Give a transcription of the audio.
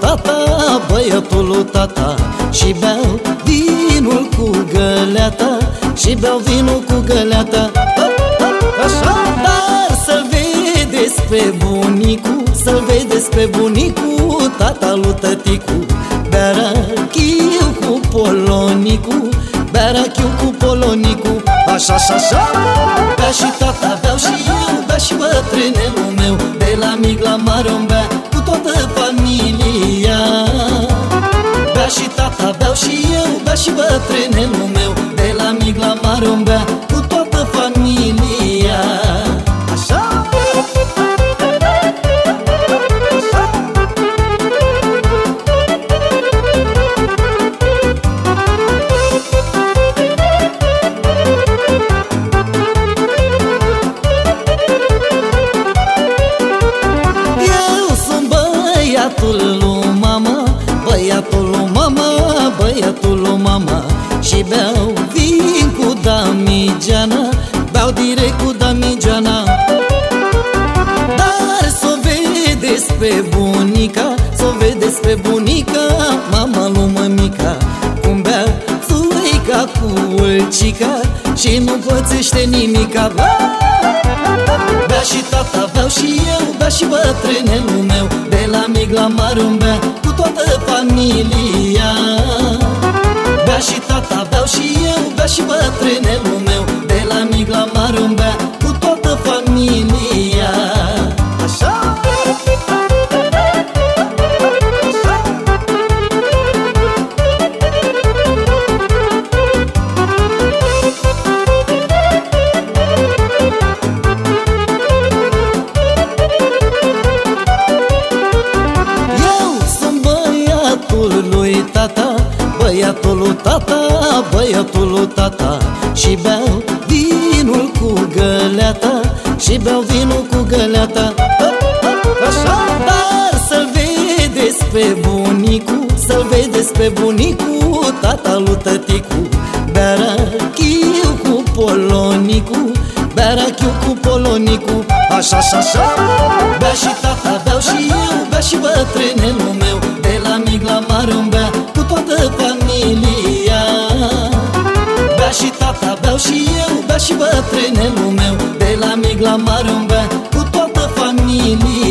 tata, băiatul lui tata Și beau vinul cu găleata Și beau vinul cu găleata. Așa, dar să-l vedeți pe bunicu Să-l vedeți pe bunicu, tata lui tăticu. Bearachiu cu polonicu Bearachiu cu polonicu. Așa, așa, așa Bea și tata, beau și eu Bea și bătrânelul meu De la mic la mare bea Cu toată familia. Bea și tata, beau și eu Bea și bătrânelul meu De la mic la mare bea Băiatul lui mama, băiatul lui mama Și beau vin cu damigeana Beau direct cu damigeana. Dar s-o vedeți pe bunica S-o vedeți pe bunica Mama lui mămica. Cum bea țuica cu ulcica Și nu pățește nimica. Bă! Bea și tata, beau și eu, bea și bătrânelul meu De la mic la mare bea cu toată familia. Bea și tata, beau și eu, bea și bătrânelul meu De la mic la mare tata Băiatul lui tata, băiatul lui tata. Și beau vinul cu găleata Și beau vinul cu găleata. Așa, dar să-l vedeți pe bunicu Să-l vedeți pe bunicu, tata lui tăticu. Bearachiu cu polonicu Bearachiu cu polonicu. Așa, așa, așa Bea și tata, beau și eu Bea și bătrânelul meu și tata, beau și eu Bea și bătrânelul meu. De la mic la mare bea Cu toată familia